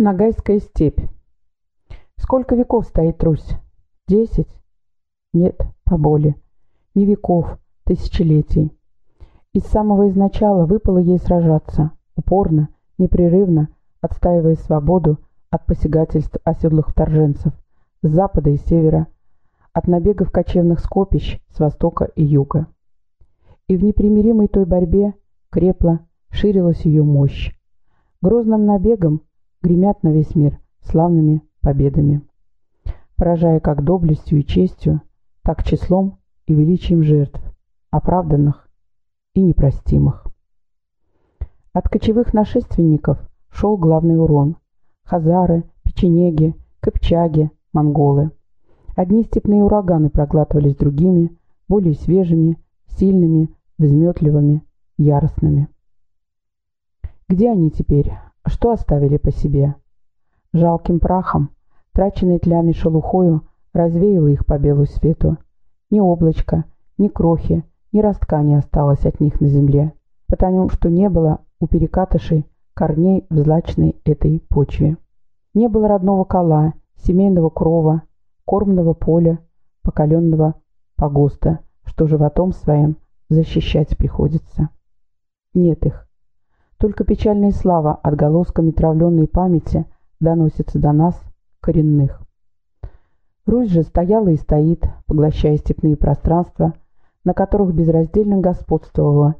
Ногайская степь. Сколько веков стоит Русь? Десять? Нет, поболее. Не веков, тысячелетий. И с самого изначала выпало ей сражаться, упорно, непрерывно, отстаивая свободу от посягательств оседлых вторженцев с запада и севера, от набегов кочевных скопищ с востока и юга. И в непримиримой той борьбе крепла, ширилась ее мощь. Грозным набегом гремят на весь мир славными победами, поражая как доблестью и честью, так числом и величием жертв, оправданных и непростимых. От кочевых нашественников шел главный урон. Хазары, печенеги, копчаги, монголы. Одни степные ураганы проглатывались другими, более свежими, сильными, взметливыми, яростными. Где они теперь? Что оставили по себе? Жалким прахом, траченной тлями шелухою, развеяло их по белу свету. Ни облачка, ни крохи, ни ростка не осталось от них на земле, потому что не было у перекатышей корней в злачной этой почве. Не было родного кола, семейного крова, кормного поля, покаленного погоста, что животом своим защищать приходится. Нет их. Только печальная слава отголосками травленной памяти доносится до нас, коренных. Русь же стояла и стоит, поглощая степные пространства, на которых безраздельно господствовала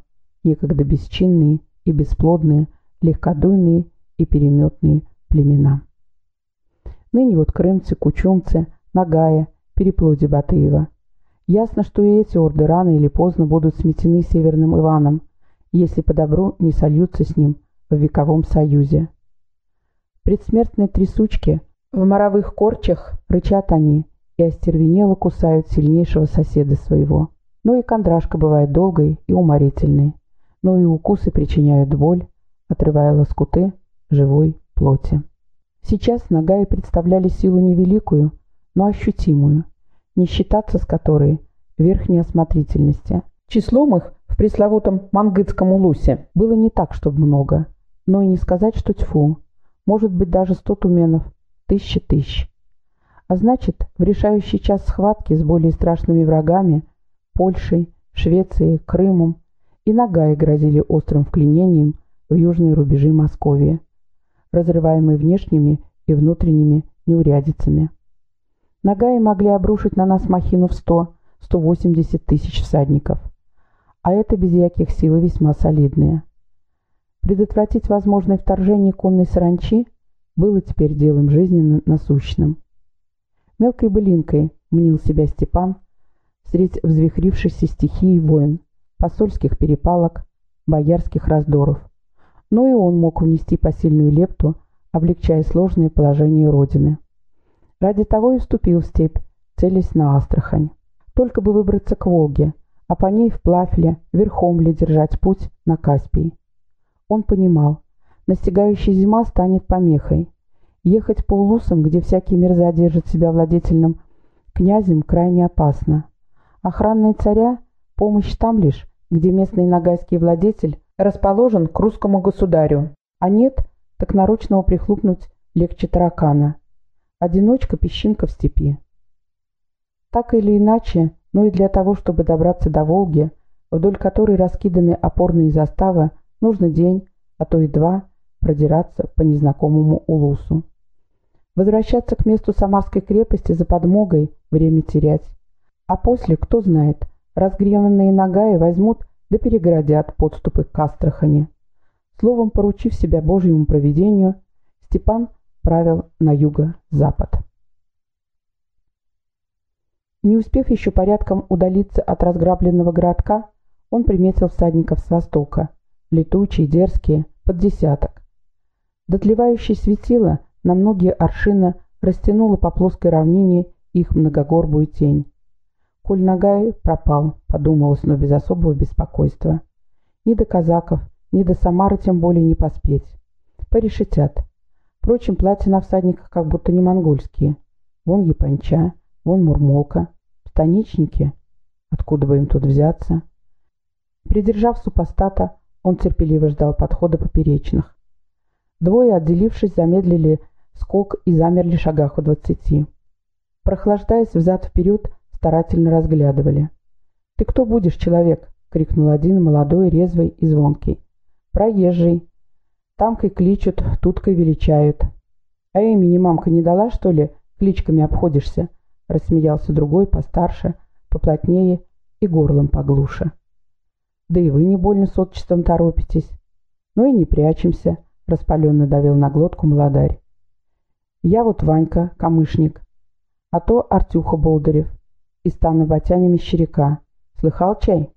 некогда бесчинные и бесплодные, легкодуйные и переметные племена. Ныне вот крымцы, кучумцы, Нагая, переплоди Батыева. Ясно, что и эти орды рано или поздно будут сметены Северным Иваном, если по добру не сольются с ним в вековом союзе. Предсмертные трясучки в моровых корчах рычат они и остервенело кусают сильнейшего соседа своего. Но и кондрашка бывает долгой и уморительной, но и укусы причиняют боль, отрывая лоскуты живой плоти. Сейчас Нагай представляли силу невеликую, но ощутимую, не считаться с которой верхней осмотрительности. Числом их пресловутом мангытском улусе было не так, чтобы много, но и не сказать, что тьфу, может быть даже сто туменов, тысячи тысяч. А значит, в решающий час схватки с более страшными врагами, Польшей, Швецией, Крымом, и Нагаи грозили острым вклинением в южные рубежи Московии, разрываемые внешними и внутренними неурядицами. Нагаи могли обрушить на нас махину в 100-180 тысяч всадников, а это без яких силы весьма солидные. Предотвратить возможное вторжение конной саранчи было теперь делом жизненно насущным. Мелкой былинкой мнил себя Степан средь взвихрившейся стихии войн, посольских перепалок, боярских раздоров. Но и он мог внести посильную лепту, облегчая сложное положение Родины. Ради того и вступил в степь, целясь на Астрахань. Только бы выбраться к Волге, а по ней вплавь ли, верхом ли держать путь на Каспий. Он понимал, настигающая зима станет помехой. Ехать по улусам, где всякий мерза держит себя владетельным князем, крайне опасно. Охранная царя – помощь там лишь, где местный нагайский владетель расположен к русскому государю, а нет, так нарочного прихлопнуть легче таракана. Одиночка-песчинка в степи. Так или иначе, но и для того, чтобы добраться до Волги, вдоль которой раскиданы опорные заставы, Нужно день, а то и два, продираться по незнакомому улусу. Возвращаться к месту Самарской крепости за подмогой, время терять. А после, кто знает, разгреванные нагаи возьмут да переградят подступы к Астрахани. Словом, поручив себя Божьему провидению, Степан правил на юго-запад. Не успев еще порядком удалиться от разграбленного городка, он приметил всадников с востока – летучие, дерзкие, под десяток. Дотлевающее светило на многие аршины растянуло по плоской равнине их многогорбую тень. Коль Нагай пропал, подумалось, но без особого беспокойства. Ни до казаков, ни до Самары тем более не поспеть. Порешетят. Впрочем, платья на всадниках как будто не монгольские. Вон японча, вон мурмолка. Станичники. Откуда бы им тут взяться? Придержав супостата, он терпеливо ждал подхода поперечных. Двое, отделившись, замедлили скок и замерли шагах у двадцати. Прохлаждаясь взад-вперед, старательно разглядывали. «Ты кто будешь, человек?» — крикнул один, молодой, резвый и звонкий. «Проезжий. Тамкой кличут, туткой величают». «А имени мамка не дала, что ли? Кличками обходишься?» — рассмеялся другой, постарше, поплотнее и горлом поглуше. «Да и вы не больно с отчеством торопитесь. Ну и не прячемся», — распаленно давил на глотку молодарь. «Я вот Ванька, камышник, а то Артюха Болдырев из стана Батяня Мещеряка. Слыхал чай?»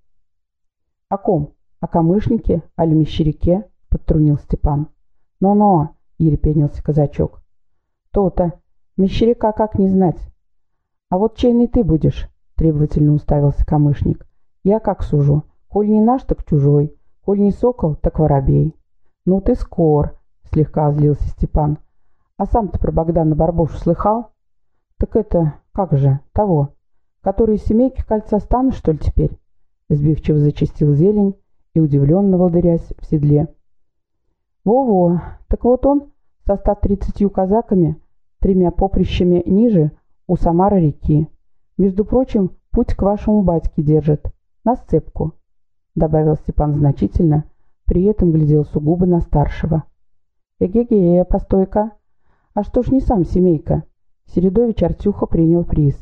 «О ком? О камышнике? О мещеряке?» — подтрунил Степан. «Но-но!» — ерепенился казачок. «То-то! Мещеряка как не знать!» «А вот чейный ты будешь!» — требовательно уставился камышник. «Я как сужу? Коль не наш, так чужой. Коль не сокол, так воробей». «Ну ты скор!» — слегка озлился Степан. «А сам-то про Богдана Барбошу слыхал?» «Так это, как же, того, который из семейки кольца стана, что ли, теперь?» Сбивчиво зачистил зелень и удивленно волдырясь в седле. «Во-во, так вот он со ста тридцатью казаками, тремя поприщами ниже, у Самара реки. Между прочим, путь к вашему батьке держит. На сцепку», — добавил Степан значительно, при этом глядел сугубо на старшего. «Эге-ге, постой-ка. А что ж не сам семейка?» Середович Артюха принял приз.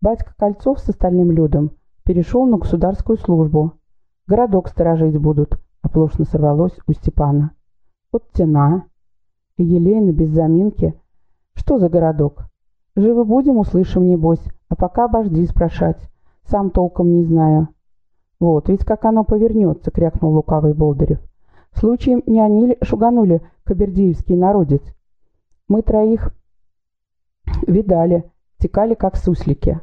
Батька Кольцов с остальным людом перешел на государскую службу. Городок сторожить будут, оплошно сорвалось у Степана. Вот тена. И Елена без заминки. Что за городок? Живы будем, услышим, небось, а пока обожди спрашать. Сам толком не знаю. Вот, ведь как оно повернется, крякнул лукавый Болдырев. Случаем не они ли шуганули кабердиевский народец? Мы троих видали, текали как суслики.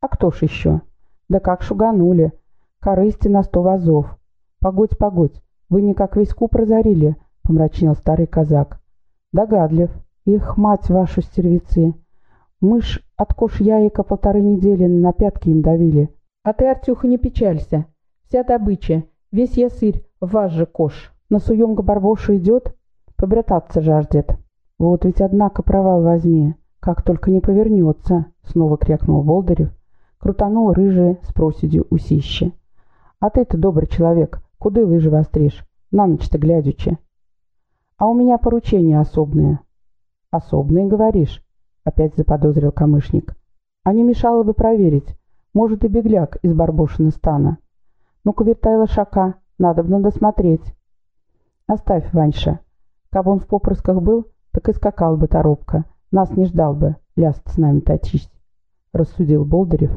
А кто ж еще? Да как шуганули. Корысти на сто вазов. Погодь, погодь, вы никак весь куб разорили, помрачнел старый казак. Догадлив. Их, мать вашу, стервицы. Мы ж от кош яйка полторы недели на пятки им давили. А ты, Артюха, не печалься. Вся добыча, весь ясырь, ваш же кош. На суемга барбоша идет, побрататься жаждет. Вот ведь однако провал возьми, как только не повернется, снова крякнул Болдырев, крутанул рыжие с проседью усище. «А ты-то, добрый человек, куда лыжи востришь? На ночь-то глядячи». «А у меня поручение особное». «Особное, говоришь?» — опять заподозрил камышник. «А не мешало бы проверить. Может, и бегляк из Барбошина стана. Ну-ка, вертай лошака, надо бы досмотреть». «Оставь, Ваньша. Каб он в попрысках был, так и скакал бы торопко. Нас не ждал бы, ляст с нами точись», — рассудил Болдырев.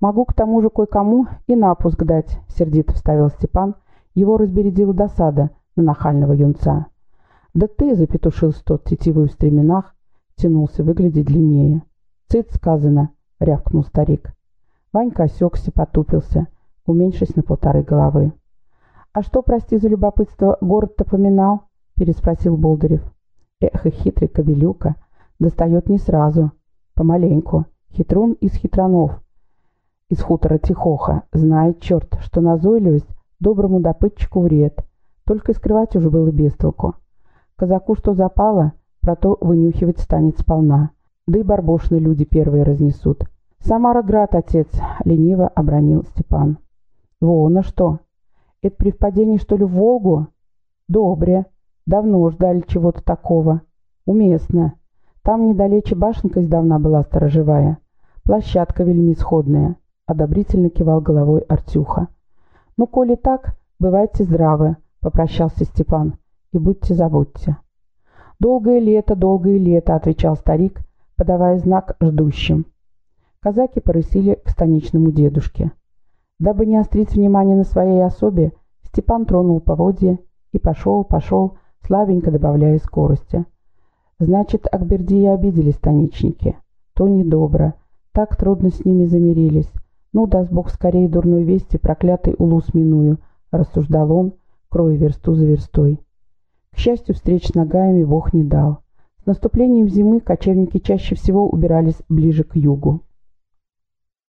«Могу к тому же кое-кому и напуск дать», — сердито вставил Степан. Его разбередила досада на нахального юнца. «Да ты!» — запетушил тот тетивой в стременах, тянулся выглядеть длиннее. «Цыц!» — сказано, — рявкнул старик. Ванька осекся, потупился, уменьшись на полторы головы. «А что, прости за любопытство, город-то поминал?» — переспросил Болдырев. «Эх, и хитрый кобелюка! Достает не сразу, помаленьку. Хитрун из хитронов» из хутора Тихоха, знает черт, что назойливость доброму допытчику вред. Только и скрывать уже было без толку. Казаку что запало, про то вынюхивать станет сполна. Да и барбошные люди первые разнесут. «Самара град, отец!» — лениво обронил Степан. «Во, на что? Это при впадении, что ли, в Волгу?» «Добре. Давно ждали чего-то такого. Уместно. Там недалече башенка издавна была сторожевая. Площадка вельми сходная одобрительно кивал головой Артюха. «Ну, коли так, бывайте здравы», — попрощался Степан. «И будьте забудьте». «Долгое лето, долгое лето», — отвечал старик, подавая знак ждущим. Казаки порысили к станичному дедушке. Дабы не острить внимание на своей особе, Степан тронул поводья и пошел, пошел, слабенько добавляя скорости. Значит, Акбердии обидели станичники. То недобро. Так трудно с ними замирились. «Ну, даст Бог скорее дурной вести, проклятый улус миную», — рассуждал он, кроя версту за верстой. Счастью, встреч с ногами Бог не дал. С наступлением зимы кочевники чаще всего убирались ближе к югу.